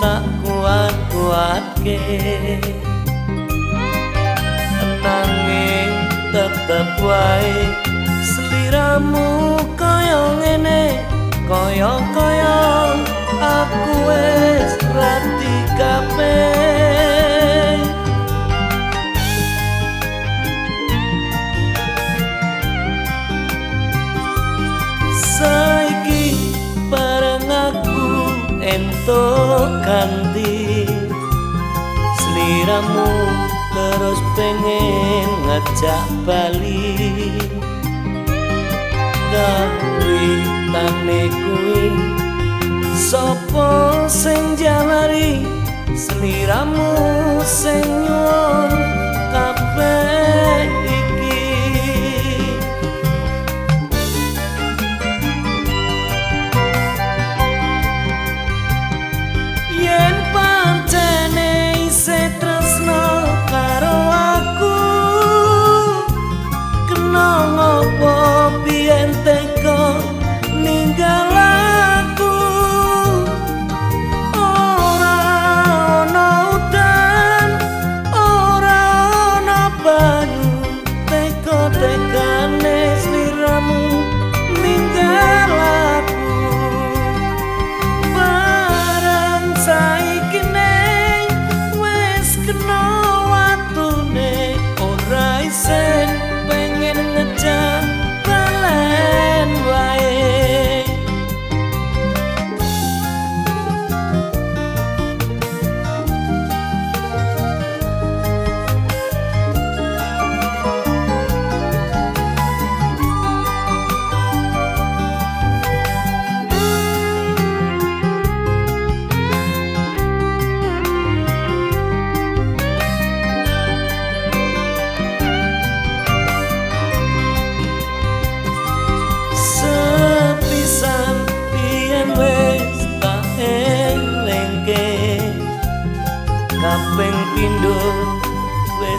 tak kuat kuatke nanging tetep wae sliramu kaya ngene kaya kaya aku wis rati kabeh entuk ganti sliramu terus pengen ngajak bali. Gawe tane kuwi sapa sing jalari sliramu nyuwun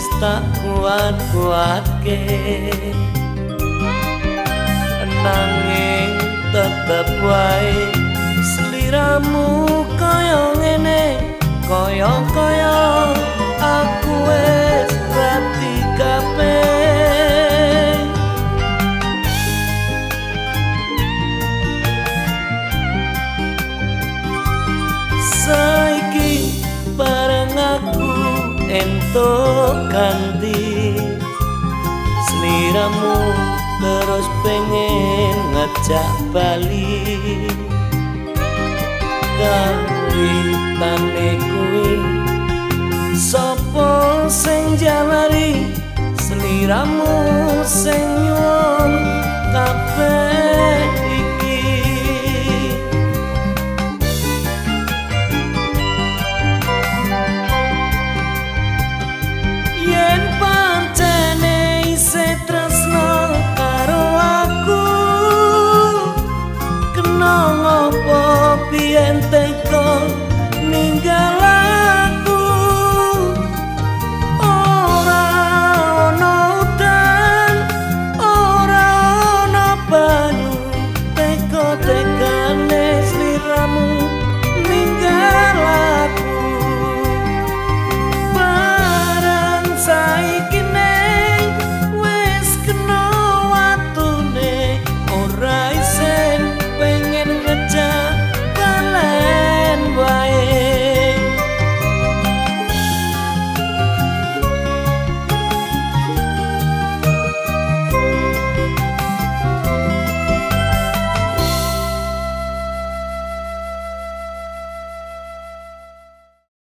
wis tak kuat kuatke nanging tetep wae sliramu kaya ngene entuk ganti sliramu terus pengen ngajak bali. Gawe tane kuwi sapa sing jalari? Sliramu sing nyuwun kabeh